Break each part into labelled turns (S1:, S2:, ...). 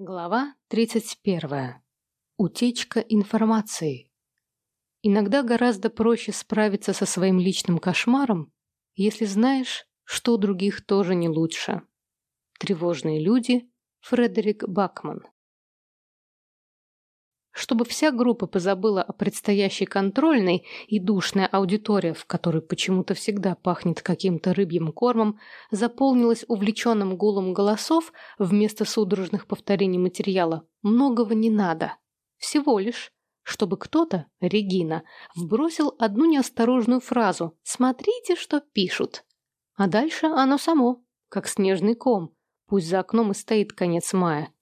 S1: Глава 31. Утечка информации. Иногда гораздо проще справиться со своим личным кошмаром, если знаешь, что у других тоже не лучше. Тревожные люди. Фредерик Бакман. Чтобы вся группа позабыла о предстоящей контрольной и душная аудитория, в которой почему-то всегда пахнет каким-то рыбьим кормом, заполнилась увлеченным гулом голосов вместо судорожных повторений материала, многого не надо. Всего лишь, чтобы кто-то, Регина, вбросил одну неосторожную фразу «Смотрите, что пишут». А дальше оно само, как снежный ком, пусть за окном и стоит конец мая.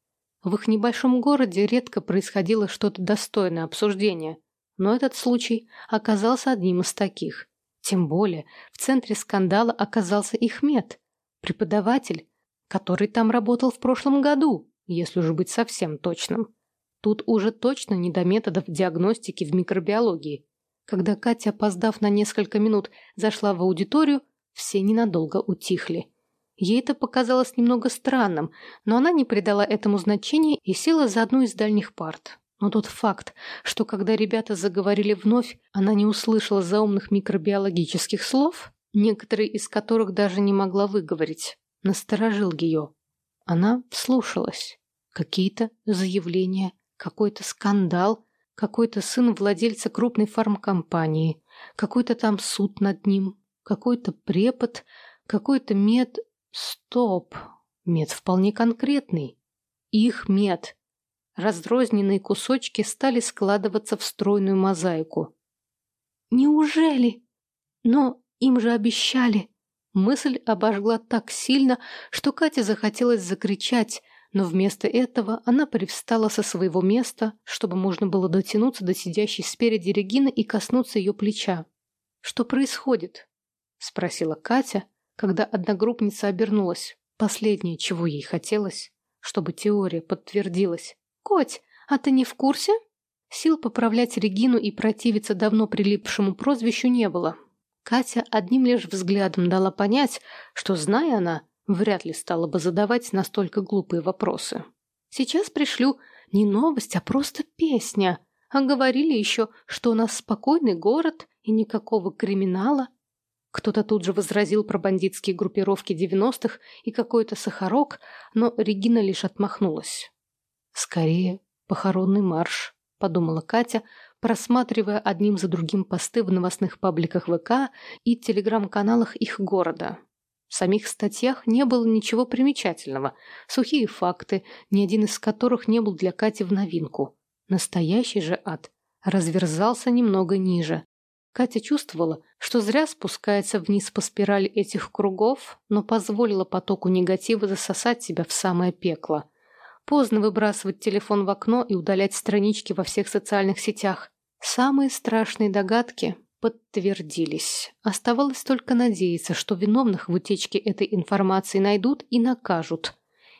S1: В их небольшом городе редко происходило что-то достойное обсуждения, но этот случай оказался одним из таких. Тем более в центре скандала оказался их мед, преподаватель, который там работал в прошлом году, если уж быть совсем точным. Тут уже точно не до методов диагностики в микробиологии. Когда Катя, опоздав на несколько минут, зашла в аудиторию, все ненадолго утихли. Ей это показалось немного странным, но она не придала этому значения и села за одну из дальних парт. Но тот факт, что когда ребята заговорили вновь, она не услышала заумных микробиологических слов, некоторые из которых даже не могла выговорить, насторожил ее. Она вслушалась. Какие-то заявления, какой-то скандал, какой-то сын владельца крупной фармкомпании, какой-то там суд над ним, какой-то препод, какой-то мед... Стоп. Мед вполне конкретный. Их мед. Раздрозненные кусочки стали складываться в стройную мозаику. Неужели? Но им же обещали. Мысль обожгла так сильно, что Кате захотелось закричать, но вместо этого она привстала со своего места, чтобы можно было дотянуться до сидящей спереди Регины и коснуться ее плеча. «Что происходит?» — спросила Катя, когда одногруппница обернулась. Последнее, чего ей хотелось, чтобы теория подтвердилась. «Коть, а ты не в курсе?» Сил поправлять Регину и противиться давно прилипшему прозвищу не было. Катя одним лишь взглядом дала понять, что, зная она, вряд ли стала бы задавать настолько глупые вопросы. «Сейчас пришлю не новость, а просто песня. А говорили еще, что у нас спокойный город и никакого криминала. Кто-то тут же возразил про бандитские группировки девяностых и какой-то сахарок, но Регина лишь отмахнулась. «Скорее, похоронный марш», — подумала Катя, просматривая одним за другим посты в новостных пабликах ВК и телеграм-каналах их города. В самих статьях не было ничего примечательного, сухие факты, ни один из которых не был для Кати в новинку. Настоящий же ад разверзался немного ниже, Катя чувствовала, что зря спускается вниз по спирали этих кругов, но позволила потоку негатива засосать себя в самое пекло. Поздно выбрасывать телефон в окно и удалять странички во всех социальных сетях. Самые страшные догадки подтвердились. Оставалось только надеяться, что виновных в утечке этой информации найдут и накажут.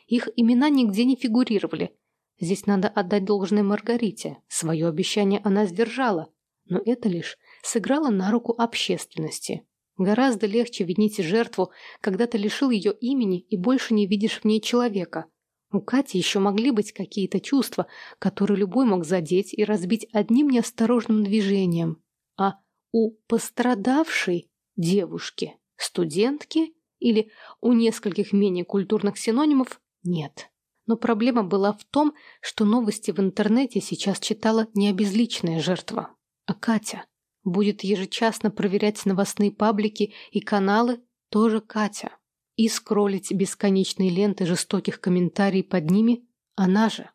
S1: Их имена нигде не фигурировали. Здесь надо отдать должное Маргарите. Свое обещание она сдержала. Но это лишь сыграла на руку общественности. Гораздо легче винить жертву, когда ты лишил ее имени и больше не видишь в ней человека. У Кати еще могли быть какие-то чувства, которые любой мог задеть и разбить одним неосторожным движением. А у пострадавшей девушки, студентки или у нескольких менее культурных синонимов нет. Но проблема была в том, что новости в интернете сейчас читала не обезличенная жертва, а Катя. Будет ежечасно проверять новостные паблики и каналы тоже Катя. И скроллить бесконечные ленты жестоких комментариев под ними она же.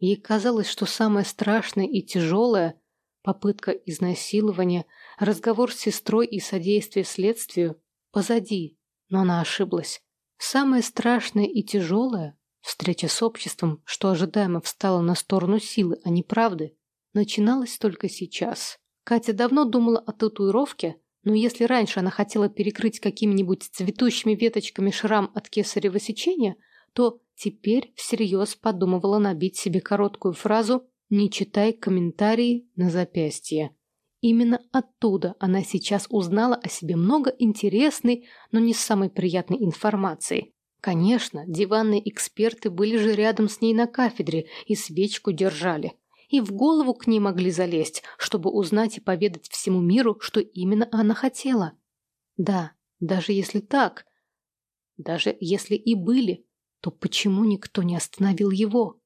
S1: Ей казалось, что самое страшное и тяжелое – попытка изнасилования, разговор с сестрой и содействие следствию – позади, но она ошиблась. Самое страшное и тяжелое – встреча с обществом, что ожидаемо встала на сторону силы, а не правды, начиналась только сейчас. Катя давно думала о татуировке, но если раньше она хотела перекрыть какими-нибудь цветущими веточками шрам от кесарево сечения, то теперь всерьез подумывала набить себе короткую фразу «Не читай комментарии на запястье». Именно оттуда она сейчас узнала о себе много интересной, но не самой приятной информации. Конечно, диванные эксперты были же рядом с ней на кафедре и свечку держали. И в голову к ней могли залезть, чтобы узнать и поведать всему миру, что именно она хотела. Да, даже если так, даже если и были, то почему никто не остановил его?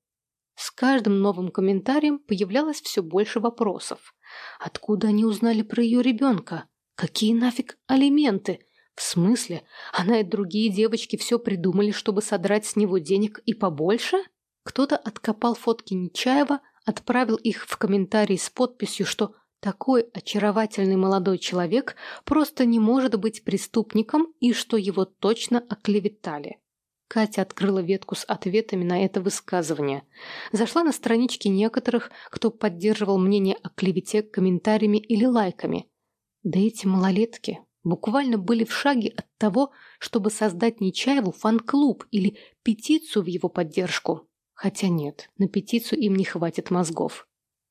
S1: С каждым новым комментарием появлялось все больше вопросов. Откуда они узнали про ее ребенка? Какие нафиг алименты? В смысле? Она и другие девочки все придумали, чтобы содрать с него денег и побольше? Кто-то откопал фотки Нечаева, отправил их в комментарии с подписью, что такой очаровательный молодой человек просто не может быть преступником и что его точно оклеветали. Катя открыла ветку с ответами на это высказывание. Зашла на странички некоторых, кто поддерживал мнение о клевете комментариями или лайками. Да эти малолетки буквально были в шаге от того, чтобы создать Нечаеву фан-клуб или петицию в его поддержку. Хотя нет, на петицию им не хватит мозгов.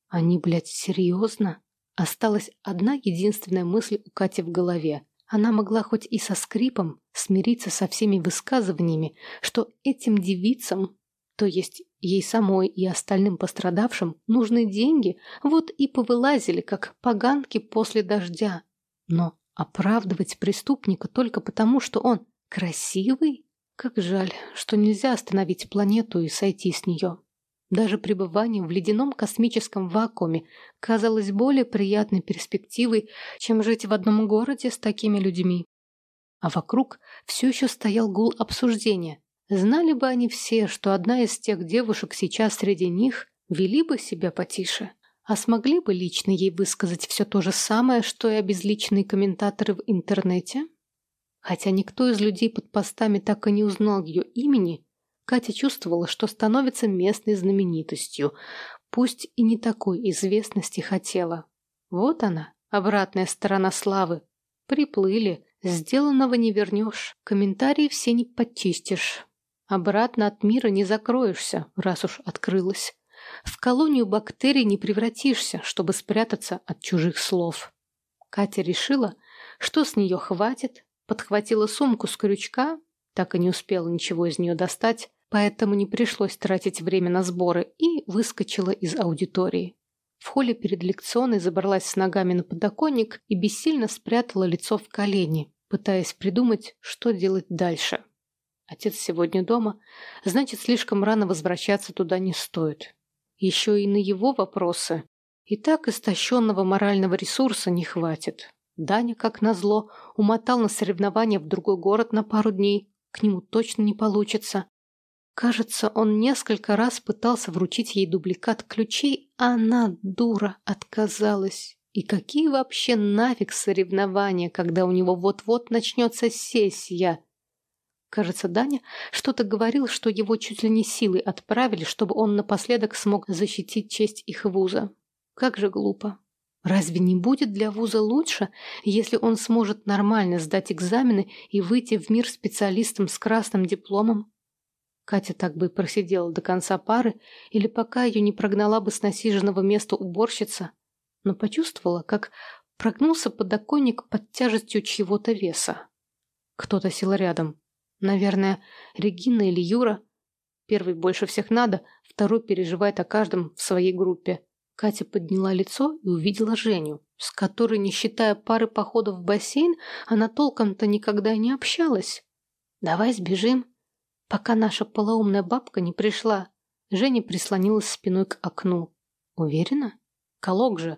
S1: Они, блядь, серьезно? Осталась одна единственная мысль у Кати в голове. Она могла хоть и со скрипом смириться со всеми высказываниями, что этим девицам, то есть ей самой и остальным пострадавшим, нужны деньги, вот и повылазили, как поганки после дождя. Но оправдывать преступника только потому, что он красивый? Как жаль, что нельзя остановить планету и сойти с нее. Даже пребывание в ледяном космическом вакууме казалось более приятной перспективой, чем жить в одном городе с такими людьми. А вокруг все еще стоял гул обсуждения. Знали бы они все, что одна из тех девушек сейчас среди них, вели бы себя потише. А смогли бы лично ей высказать все то же самое, что и обезличенные комментаторы в интернете? Хотя никто из людей под постами так и не узнал ее имени, Катя чувствовала, что становится местной знаменитостью, пусть и не такой известности хотела. Вот она, обратная сторона славы. Приплыли, сделанного не вернешь, комментарии все не подчистишь. Обратно от мира не закроешься, раз уж открылась. В колонию бактерий не превратишься, чтобы спрятаться от чужих слов. Катя решила, что с нее хватит, подхватила сумку с крючка, так и не успела ничего из нее достать, поэтому не пришлось тратить время на сборы и выскочила из аудитории. В холле перед лекционной забралась с ногами на подоконник и бессильно спрятала лицо в колени, пытаясь придумать, что делать дальше. Отец сегодня дома, значит, слишком рано возвращаться туда не стоит. Еще и на его вопросы. И так истощенного морального ресурса не хватит. Даня, как назло, умотал на соревнования в другой город на пару дней. К нему точно не получится. Кажется, он несколько раз пытался вручить ей дубликат ключей, а она, дура, отказалась. И какие вообще нафиг соревнования, когда у него вот-вот начнется сессия? Кажется, Даня что-то говорил, что его чуть ли не силой отправили, чтобы он напоследок смог защитить честь их вуза. Как же глупо. Разве не будет для вуза лучше, если он сможет нормально сдать экзамены и выйти в мир специалистом с красным дипломом? Катя так бы и просидела до конца пары, или пока ее не прогнала бы с насиженного места уборщица, но почувствовала, как прогнулся подоконник под тяжестью чьего-то веса. Кто-то сел рядом. Наверное, Регина или Юра. Первый больше всех надо, второй переживает о каждом в своей группе. Катя подняла лицо и увидела Женю, с которой, не считая пары походов в бассейн, она толком-то никогда не общалась. «Давай сбежим», Пока наша полоумная бабка не пришла, Женя прислонилась спиной к окну. Уверена? Колок же.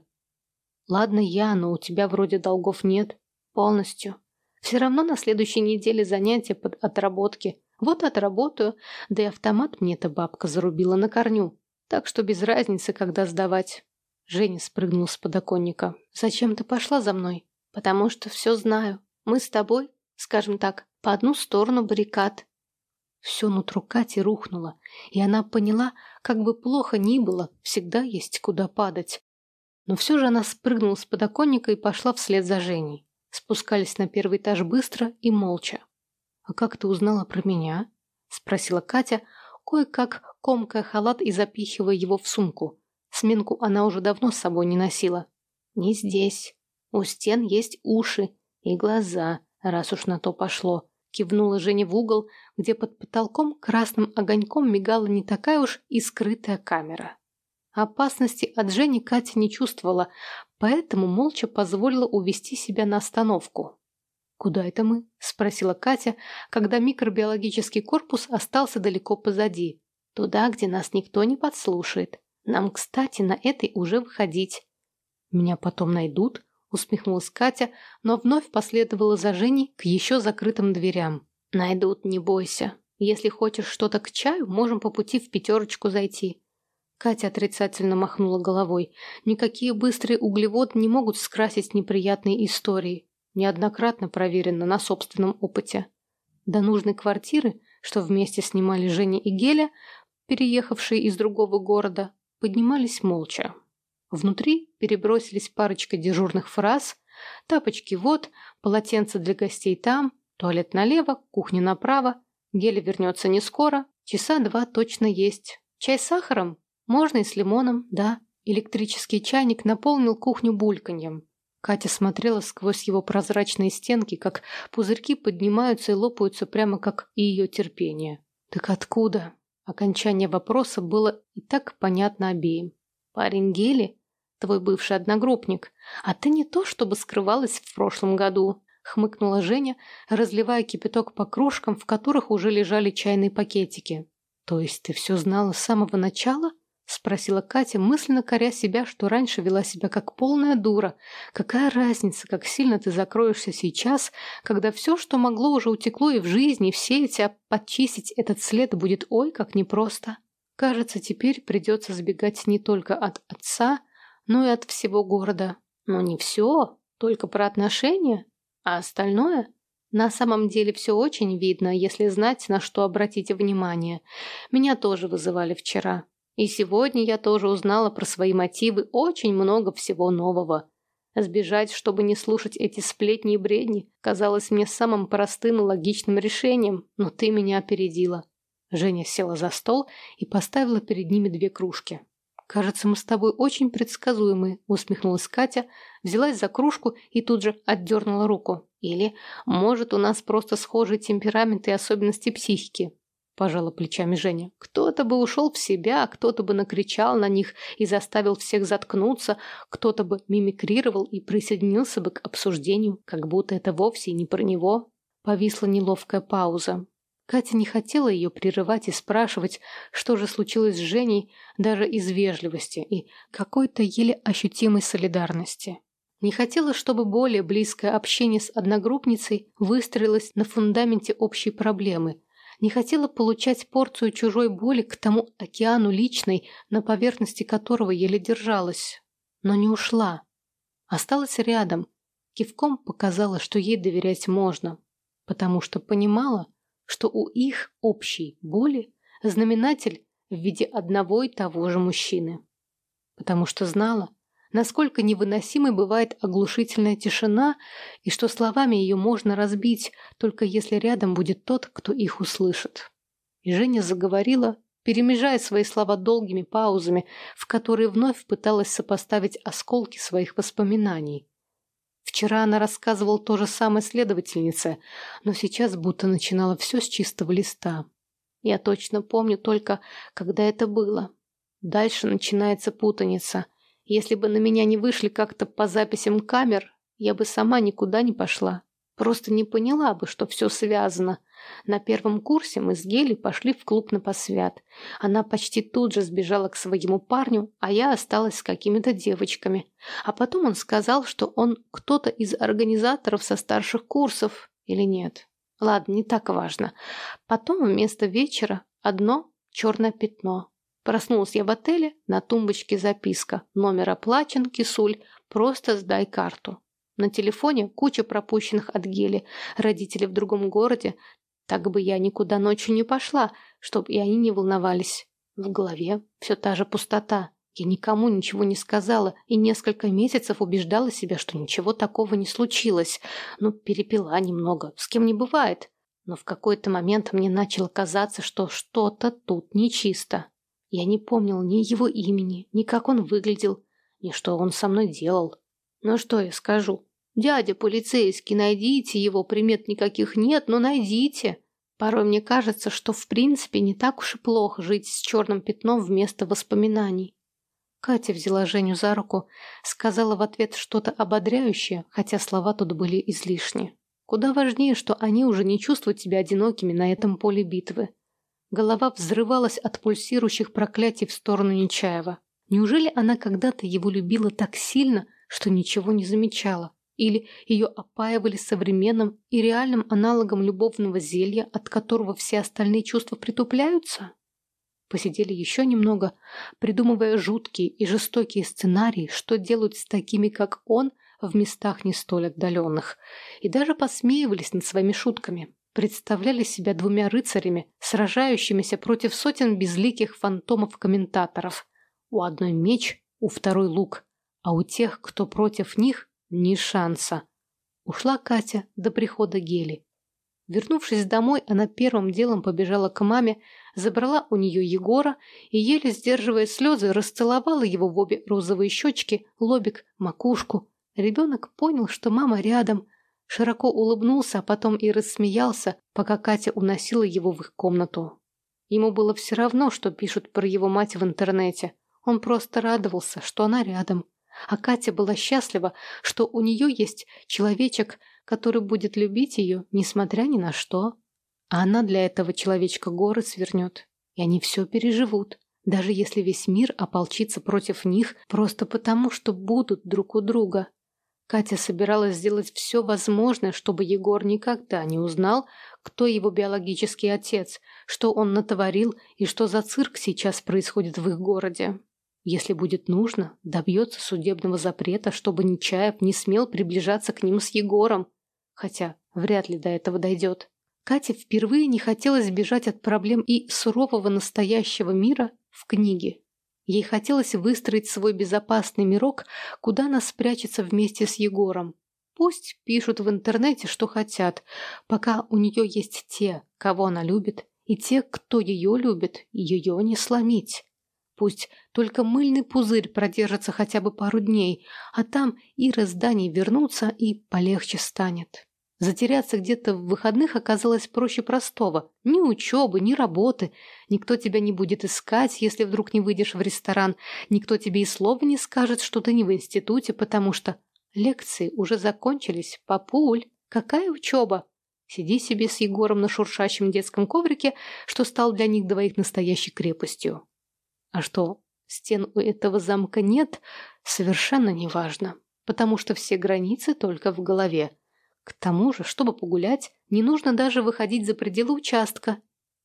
S1: Ладно я, но у тебя вроде долгов нет. Полностью. Все равно на следующей неделе занятия под отработки. Вот отработаю, да и автомат мне эта бабка зарубила на корню. Так что без разницы, когда сдавать. Женя спрыгнул с подоконника. «Зачем ты пошла за мной?» «Потому что все знаю. Мы с тобой, скажем так, по одну сторону баррикад. Все нутро Кати рухнуло, и она поняла, как бы плохо ни было, всегда есть куда падать. Но все же она спрыгнула с подоконника и пошла вслед за Женей. Спускались на первый этаж быстро и молча. «А как ты узнала про меня?» — спросила Катя, кое-как комкая халат и запихивая его в сумку. Сменку она уже давно с собой не носила. «Не здесь. У стен есть уши и глаза, раз уж на то пошло», кивнула Женя в угол, где под потолком красным огоньком мигала не такая уж и скрытая камера. Опасности от Жени Катя не чувствовала, поэтому молча позволила увести себя на остановку. «Куда это мы?» – спросила Катя, когда микробиологический корпус остался далеко позади. «Туда, где нас никто не подслушает. Нам, кстати, на этой уже выходить». «Меня потом найдут?» – усмехнулась Катя, но вновь последовала за Женей к еще закрытым дверям. «Найдут, не бойся. Если хочешь что-то к чаю, можем по пути в пятерочку зайти». Катя отрицательно махнула головой. Никакие быстрые углеводы не могут скрасить неприятные истории. Неоднократно проверено на собственном опыте. До нужной квартиры, что вместе снимали Женя и Геля, переехавшие из другого города, поднимались молча. Внутри перебросились парочка дежурных фраз «Тапочки вот», «Полотенце для гостей там», «Туалет налево», «Кухня направо», «Геля вернется не скоро», «Часа два точно есть», «Чай с сахаром?» Можно и с лимоном, да. Электрический чайник наполнил кухню бульканьем. Катя смотрела сквозь его прозрачные стенки, как пузырьки поднимаются и лопаются прямо как и ее терпение. Так откуда? Окончание вопроса было и так понятно обеим. Парень Гели, твой бывший одногруппник, а ты не то, чтобы скрывалась в прошлом году, хмыкнула Женя, разливая кипяток по кружкам, в которых уже лежали чайные пакетики. То есть ты все знала с самого начала? — спросила Катя, мысленно коря себя, что раньше вела себя как полная дура. «Какая разница, как сильно ты закроешься сейчас, когда все, что могло, уже утекло и в жизни, и все эти, а подчистить этот след будет ой, как непросто. Кажется, теперь придется сбегать не только от отца, но и от всего города. Но не все, только про отношения, а остальное...» На самом деле все очень видно, если знать, на что обратить внимание. Меня тоже вызывали вчера. И сегодня я тоже узнала про свои мотивы очень много всего нового. Сбежать, чтобы не слушать эти сплетни и бредни, казалось мне самым простым и логичным решением, но ты меня опередила. Женя села за стол и поставила перед ними две кружки. «Кажется, мы с тобой очень предсказуемы», — усмехнулась Катя, взялась за кружку и тут же отдернула руку. «Или, может, у нас просто схожие темпераменты и особенности психики. — пожала плечами Женя. «Кто-то бы ушел в себя, кто-то бы накричал на них и заставил всех заткнуться, кто-то бы мимикрировал и присоединился бы к обсуждению, как будто это вовсе не про него». Повисла неловкая пауза. Катя не хотела ее прерывать и спрашивать, что же случилось с Женей, даже из вежливости и какой-то еле ощутимой солидарности. Не хотела, чтобы более близкое общение с одногруппницей выстроилось на фундаменте общей проблемы – не хотела получать порцию чужой боли к тому океану личной, на поверхности которого еле держалась. Но не ушла. Осталась рядом. Кивком показала, что ей доверять можно, потому что понимала, что у их общей боли знаменатель в виде одного и того же мужчины. Потому что знала, насколько невыносимой бывает оглушительная тишина и что словами ее можно разбить, только если рядом будет тот, кто их услышит. И Женя заговорила, перемежая свои слова долгими паузами, в которые вновь пыталась сопоставить осколки своих воспоминаний. Вчера она рассказывала то же самое следовательнице, но сейчас будто начинала все с чистого листа. Я точно помню только, когда это было. Дальше начинается путаница. Если бы на меня не вышли как-то по записям камер, я бы сама никуда не пошла. Просто не поняла бы, что все связано. На первом курсе мы с Гели пошли в клуб на посвят. Она почти тут же сбежала к своему парню, а я осталась с какими-то девочками. А потом он сказал, что он кто-то из организаторов со старших курсов. Или нет? Ладно, не так важно. Потом вместо вечера одно черное пятно. Проснулась я в отеле, на тумбочке записка. Номер оплачен, кисуль, просто сдай карту. На телефоне куча пропущенных от Гели, родители в другом городе. Так бы я никуда ночью не пошла, чтобы и они не волновались. В голове все та же пустота. Я никому ничего не сказала и несколько месяцев убеждала себя, что ничего такого не случилось. Ну, перепила немного, с кем не бывает. Но в какой-то момент мне начало казаться, что что-то тут нечисто. Я не помнил ни его имени, ни как он выглядел, ни что он со мной делал. Ну что я скажу? «Дядя полицейский, найдите его, примет никаких нет, но найдите!» Порой мне кажется, что в принципе не так уж и плохо жить с черным пятном вместо воспоминаний. Катя взяла Женю за руку, сказала в ответ что-то ободряющее, хотя слова тут были излишни. Куда важнее, что они уже не чувствуют себя одинокими на этом поле битвы. Голова взрывалась от пульсирующих проклятий в сторону Нечаева. Неужели она когда-то его любила так сильно, что ничего не замечала? Или ее опаивали современным и реальным аналогом любовного зелья, от которого все остальные чувства притупляются? Посидели еще немного, придумывая жуткие и жестокие сценарии, что делают с такими, как он, в местах не столь отдаленных, и даже посмеивались над своими шутками. Представляли себя двумя рыцарями, сражающимися против сотен безликих фантомов-комментаторов. У одной меч, у второй лук, а у тех, кто против них, ни шанса. Ушла Катя до прихода Гели. Вернувшись домой, она первым делом побежала к маме, забрала у нее Егора и, еле сдерживая слезы, расцеловала его в обе розовые щечки, лобик, макушку. Ребенок понял, что мама рядом, широко улыбнулся, а потом и рассмеялся, пока Катя уносила его в их комнату. Ему было все равно, что пишут про его мать в интернете. Он просто радовался, что она рядом. А Катя была счастлива, что у нее есть человечек, который будет любить ее, несмотря ни на что. А она для этого человечка горы свернет. И они все переживут, даже если весь мир ополчится против них просто потому, что будут друг у друга. Катя собиралась сделать все возможное, чтобы Егор никогда не узнал, кто его биологический отец, что он натворил и что за цирк сейчас происходит в их городе. Если будет нужно, добьется судебного запрета, чтобы Нечаев не смел приближаться к ним с Егором. Хотя вряд ли до этого дойдет. Кате впервые не хотелось бежать от проблем и сурового настоящего мира в книге. Ей хотелось выстроить свой безопасный мирок, куда она спрячется вместе с Егором. Пусть пишут в интернете, что хотят, пока у нее есть те, кого она любит, и те, кто ее любит, ее не сломить. Пусть только мыльный пузырь продержится хотя бы пару дней, а там и разданий вернутся, и полегче станет. Затеряться где-то в выходных оказалось проще простого. Ни учебы, ни работы. Никто тебя не будет искать, если вдруг не выйдешь в ресторан. Никто тебе и слова не скажет, что ты не в институте, потому что лекции уже закончились. Папуль, какая учеба? Сиди себе с Егором на шуршащем детском коврике, что стал для них двоих настоящей крепостью. А что, стен у этого замка нет, совершенно неважно, потому что все границы только в голове. К тому же, чтобы погулять, не нужно даже выходить за пределы участка.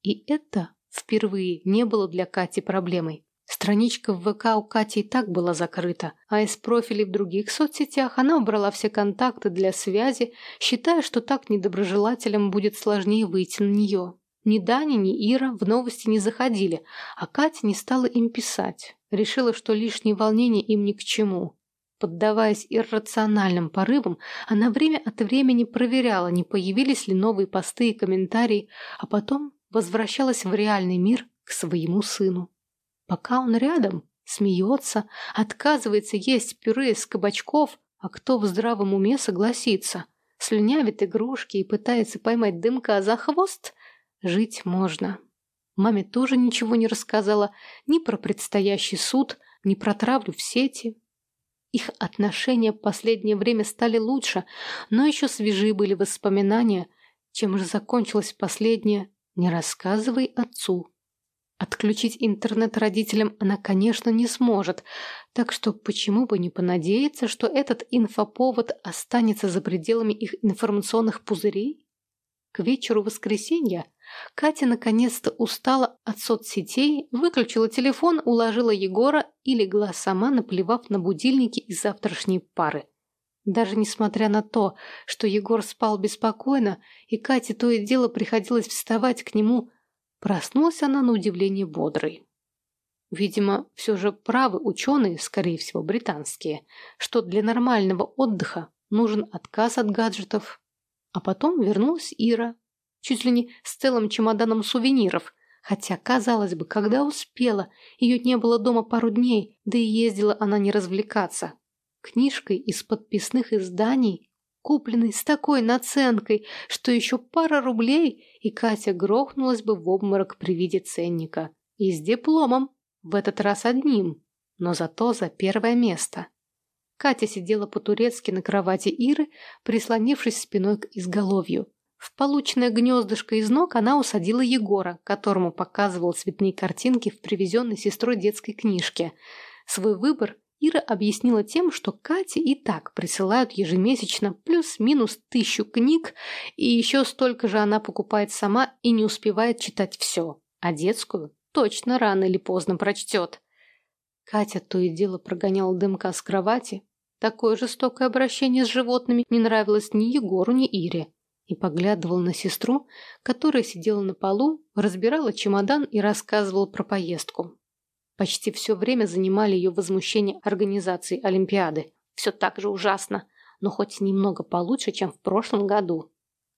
S1: И это впервые не было для Кати проблемой. Страничка в ВК у Кати и так была закрыта, а из профилей в других соцсетях она убрала все контакты для связи, считая, что так недоброжелателям будет сложнее выйти на нее. Ни Даня, ни Ира в новости не заходили, а Катя не стала им писать. Решила, что лишние волнения им ни к чему. Поддаваясь иррациональным порывам, она время от времени проверяла, не появились ли новые посты и комментарии, а потом возвращалась в реальный мир к своему сыну. Пока он рядом, смеется, отказывается есть пюре из кабачков, а кто в здравом уме согласится? Слюнявит игрушки и пытается поймать дымка за хвост – Жить можно. Маме тоже ничего не рассказала ни про предстоящий суд, ни про травлю в сети. Их отношения в последнее время стали лучше, но еще свежие были воспоминания, чем же закончилось последнее «не рассказывай отцу». Отключить интернет родителям она, конечно, не сможет, так что почему бы не понадеяться, что этот инфоповод останется за пределами их информационных пузырей? К вечеру воскресенья Катя наконец-то устала от соцсетей, выключила телефон, уложила Егора и легла сама, наплевав на будильники из завтрашней пары. Даже несмотря на то, что Егор спал беспокойно, и Кате то и дело приходилось вставать к нему, проснулась она на удивление бодрой. Видимо, все же правы ученые, скорее всего, британские, что для нормального отдыха нужен отказ от гаджетов, а потом вернулась Ира, чуть ли не с целым чемоданом сувениров. Хотя, казалось бы, когда успела, ее не было дома пару дней, да и ездила она не развлекаться. Книжкой из подписных изданий купленный с такой наценкой, что еще пара рублей, и Катя грохнулась бы в обморок при виде ценника. И с дипломом, в этот раз одним, но зато за первое место. Катя сидела по-турецки на кровати Иры, прислонившись спиной к изголовью. В полученное гнездышко из ног она усадила Егора, которому показывал цветные картинки в привезенной сестрой детской книжке. Свой выбор Ира объяснила тем, что Кате и так присылают ежемесячно плюс-минус тысячу книг, и еще столько же она покупает сама и не успевает читать все, а детскую точно рано или поздно прочтет. Катя то и дело прогоняла дымка с кровати. Такое жестокое обращение с животными не нравилось ни Егору, ни Ире. И поглядывал на сестру, которая сидела на полу, разбирала чемодан и рассказывала про поездку. Почти все время занимали ее возмущение организации Олимпиады. Все так же ужасно, но хоть немного получше, чем в прошлом году.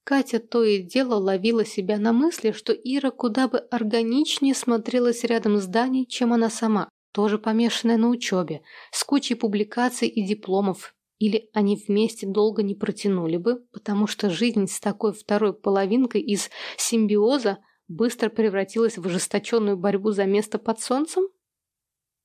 S1: Катя то и дело ловила себя на мысли, что Ира куда бы органичнее смотрелась рядом с Даней, чем она сама, тоже помешанная на учебе, с кучей публикаций и дипломов. Или они вместе долго не протянули бы, потому что жизнь с такой второй половинкой из симбиоза быстро превратилась в ожесточенную борьбу за место под солнцем?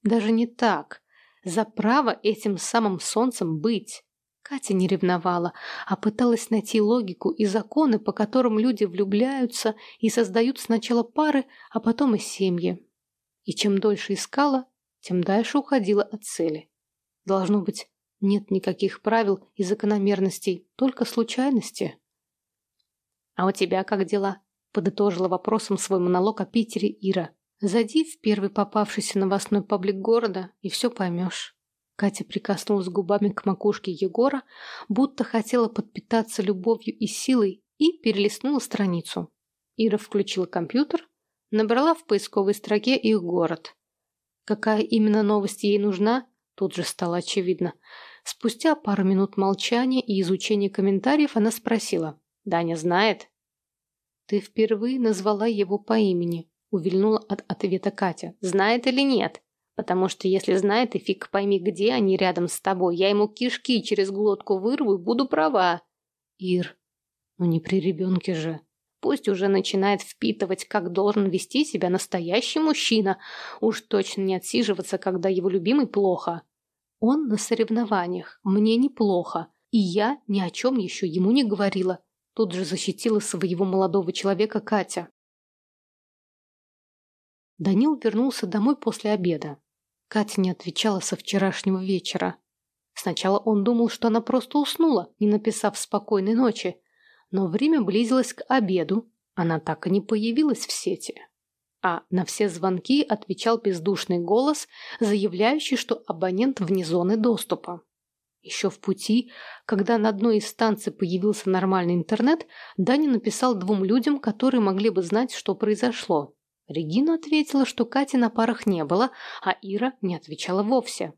S1: Даже не так. За право этим самым солнцем быть. Катя не ревновала, а пыталась найти логику и законы, по которым люди влюбляются и создают сначала пары, а потом и семьи. И чем дольше искала, тем дальше уходила от цели. Должно быть, нет никаких правил и закономерностей, только случайности. «А у тебя как дела?» – подытожила вопросом свой монолог о Питере Ира. Зайди в первый попавшийся новостной паблик города, и все поймешь. Катя прикоснулась губами к макушке Егора, будто хотела подпитаться любовью и силой, и перелистнула страницу. Ира включила компьютер, набрала в поисковой строке их город. Какая именно новость ей нужна, тут же стало очевидно. Спустя пару минут молчания и изучения комментариев она спросила. «Даня знает?» «Ты впервые назвала его по имени», Увильнула от ответа Катя. Знает или нет? Потому что если знает, и фиг пойми, где они рядом с тобой, я ему кишки через глотку вырву и буду права. Ир, ну не при ребенке же. Пусть уже начинает впитывать, как должен вести себя настоящий мужчина. Уж точно не отсиживаться, когда его любимый плохо. Он на соревнованиях. Мне неплохо. И я ни о чем еще ему не говорила. Тут же защитила своего молодого человека Катя. Данил вернулся домой после обеда. Катя не отвечала со вчерашнего вечера. Сначала он думал, что она просто уснула, не написав спокойной ночи. Но время близилось к обеду, она так и не появилась в сети. А на все звонки отвечал бездушный голос, заявляющий, что абонент вне зоны доступа. Еще в пути, когда на одной из станций появился нормальный интернет, Даня написал двум людям, которые могли бы знать, что произошло. Регина ответила, что Кати на парах не было, а Ира не отвечала вовсе.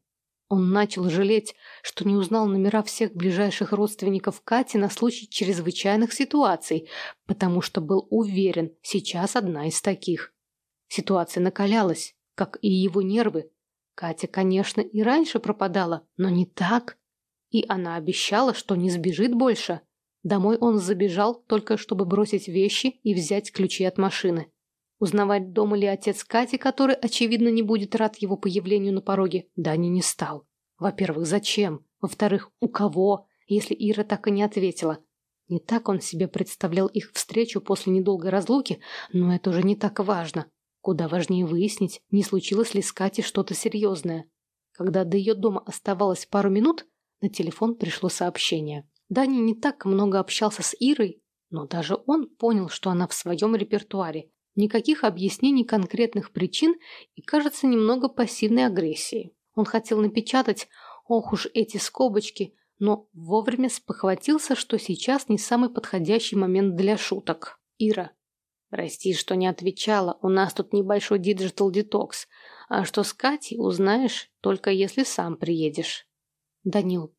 S1: Он начал жалеть, что не узнал номера всех ближайших родственников Кати на случай чрезвычайных ситуаций, потому что был уверен, сейчас одна из таких. Ситуация накалялась, как и его нервы. Катя, конечно, и раньше пропадала, но не так. И она обещала, что не сбежит больше. Домой он забежал, только чтобы бросить вещи и взять ключи от машины. Узнавать, дома ли отец Кати, который, очевидно, не будет рад его появлению на пороге, Дани не стал. Во-первых, зачем? Во-вторых, у кого, если Ира так и не ответила? Не так он себе представлял их встречу после недолгой разлуки, но это уже не так важно. Куда важнее выяснить, не случилось ли с Катей что-то серьезное. Когда до ее дома оставалось пару минут, на телефон пришло сообщение. Дани не так много общался с Ирой, но даже он понял, что она в своем репертуаре, Никаких объяснений конкретных причин и, кажется, немного пассивной агрессии. Он хотел напечатать «Ох уж эти скобочки», но вовремя спохватился, что сейчас не самый подходящий момент для шуток. «Ира, прости, что не отвечала, у нас тут небольшой digital detox. А что с Катей, узнаешь, только если сам приедешь». «Данил,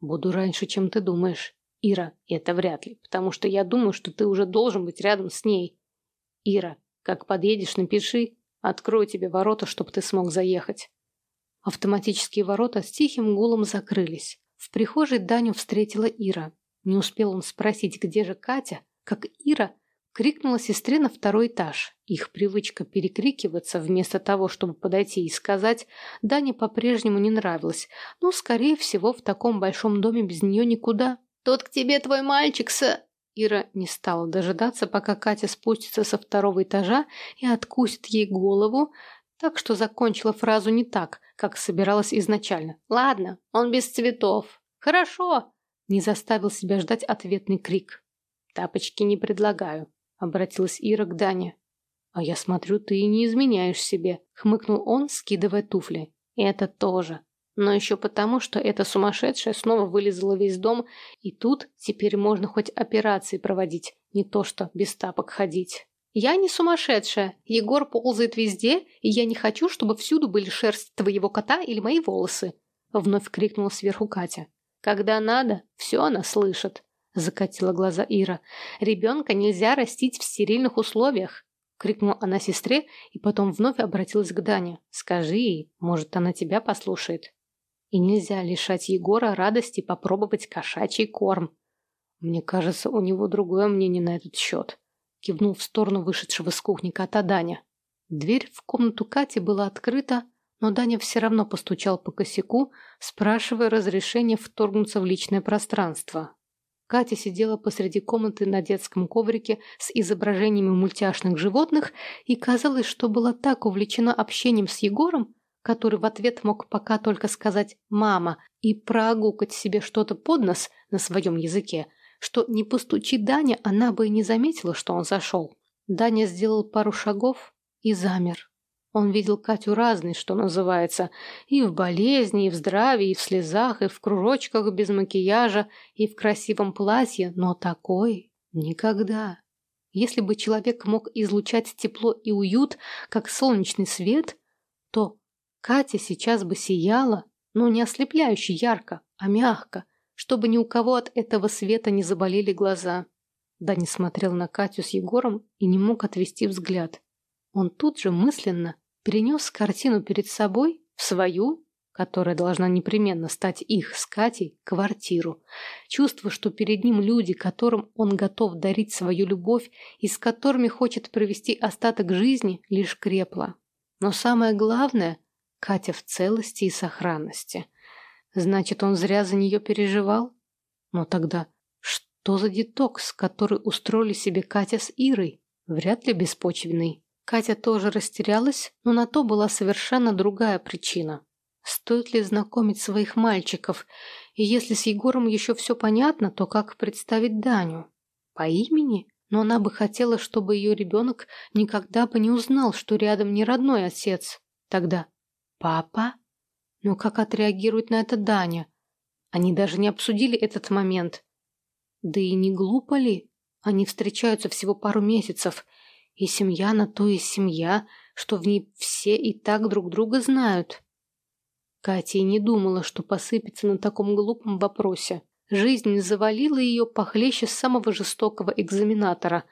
S1: буду раньше, чем ты думаешь». «Ира, это вряд ли, потому что я думаю, что ты уже должен быть рядом с ней». Ира, как подъедешь, напиши. Открою тебе ворота, чтобы ты смог заехать. Автоматические ворота с тихим гулом закрылись. В прихожей Даню встретила Ира. Не успел он спросить, где же Катя, как Ира крикнула сестре на второй этаж. Их привычка перекрикиваться вместо того, чтобы подойти и сказать, Дане по-прежнему не нравилась. Ну, скорее всего, в таком большом доме без нее никуда. «Тот к тебе твой мальчик с...» Ира не стала дожидаться, пока Катя спустится со второго этажа и откусит ей голову, так что закончила фразу не так, как собиралась изначально. «Ладно, он без цветов. Хорошо!» Не заставил себя ждать ответный крик. «Тапочки не предлагаю», — обратилась Ира к Дане. «А я смотрю, ты не изменяешь себе», — хмыкнул он, скидывая туфли. «Это тоже. Но еще потому, что эта сумасшедшая снова вылезла весь дом, и тут теперь можно хоть операции проводить, не то что без тапок ходить». «Я не сумасшедшая. Егор ползает везде, и я не хочу, чтобы всюду были шерсть твоего кота или мои волосы», — вновь крикнула сверху Катя. Когда надо, все она слышит, закатила глаза Ира. Ребенка нельзя растить в стерильных условиях. Крикнула она сестре и потом вновь обратилась к Дане. Скажи ей, может, она тебя послушает. И нельзя лишать Егора радости попробовать кошачий корм. Мне кажется, у него другое мнение на этот счет. Кивнул в сторону вышедшего с кухни кота Даня. Дверь в комнату Кати была открыта, но Даня все равно постучал по косяку, спрашивая разрешения вторгнуться в личное пространство. Катя сидела посреди комнаты на детском коврике с изображениями мультяшных животных и казалось, что была так увлечена общением с Егором, который в ответ мог пока только сказать «мама» и прогукать себе что-то под нос на своем языке, что не постучи Даня, она бы и не заметила, что он зашел. Даня сделал пару шагов и замер. Он видел Катю разной, что называется, и в болезни, и в здравии, и в слезах, и в кружочках без макияжа, и в красивом платье, но такой никогда. Если бы человек мог излучать тепло и уют, как солнечный свет, то Катя сейчас бы сияла, но не ослепляюще ярко, а мягко, чтобы ни у кого от этого света не заболели глаза. Дани смотрел на Катю с Егором и не мог отвести взгляд. Он тут же мысленно перенес картину перед собой в свою, которая должна непременно стать их с Катей, квартиру. Чувство, что перед ним люди, которым он готов дарить свою любовь и с которыми хочет провести остаток жизни, лишь крепло. Но самое главное – Катя в целости и сохранности. Значит, он зря за нее переживал? Но тогда что за детокс, который устроили себе Катя с Ирой? Вряд ли беспочвенный. Катя тоже растерялась, но на то была совершенно другая причина. Стоит ли знакомить своих мальчиков? И если с Егором еще все понятно, то как представить Даню? По имени? Но она бы хотела, чтобы ее ребенок никогда бы не узнал, что рядом не родной отец. Тогда папа? Но как отреагирует на это Даня? Они даже не обсудили этот момент. Да и не глупо ли? Они встречаются всего пару месяцев – и семья на то и семья, что в ней все и так друг друга знают. Катя не думала, что посыпется на таком глупом вопросе. Жизнь завалила ее похлеще самого жестокого экзаменатора.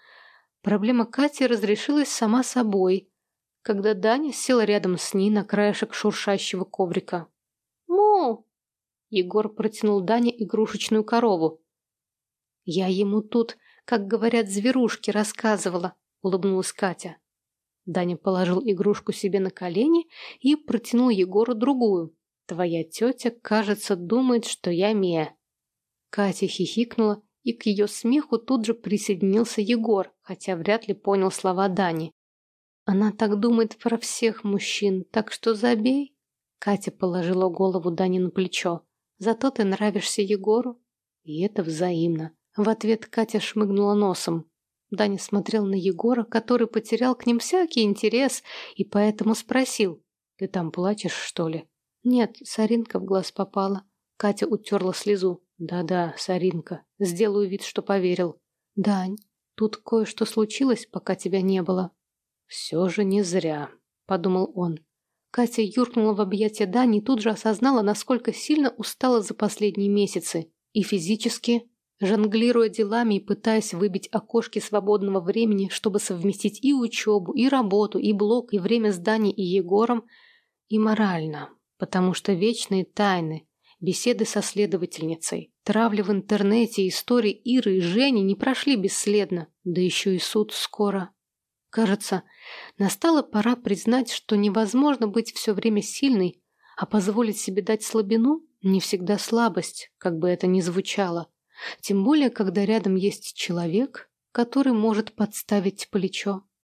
S1: Проблема Кати разрешилась сама собой, когда Даня села рядом с ней на краешек шуршащего коврика. «Му!» Егор протянул Дане игрушечную корову. «Я ему тут, как говорят зверушки, рассказывала. — улыбнулась Катя. Даня положил игрушку себе на колени и протянул Егору другую. «Твоя тетя, кажется, думает, что я Мия». Катя хихикнула, и к ее смеху тут же присоединился Егор, хотя вряд ли понял слова Дани. «Она так думает про всех мужчин, так что забей». Катя положила голову Дани на плечо. «Зато ты нравишься Егору». И это взаимно. В ответ Катя шмыгнула носом. Даня смотрел на Егора, который потерял к ним всякий интерес, и поэтому спросил. «Ты там плачешь, что ли?» «Нет, соринка в глаз попала». Катя утерла слезу. «Да-да, соринка. Сделаю вид, что поверил». «Дань, тут кое-что случилось, пока тебя не было». «Все же не зря», — подумал он. Катя юркнула в объятия Дани и тут же осознала, насколько сильно устала за последние месяцы. И физически, Жонглируя делами и пытаясь выбить окошки свободного времени, чтобы совместить и учебу, и работу, и блок, и время с Даней и Егором, и морально, потому что вечные тайны, Беседы со следовательницей, травля в интернете, истории Иры и Жени не прошли бесследно, да еще и суд скоро. Кажется, настала пора признать, что невозможно быть все время сильной, а позволить себе дать слабину не всегда слабость, как бы это ни звучало. Тем более, когда рядом есть человек, который может подставить плечо.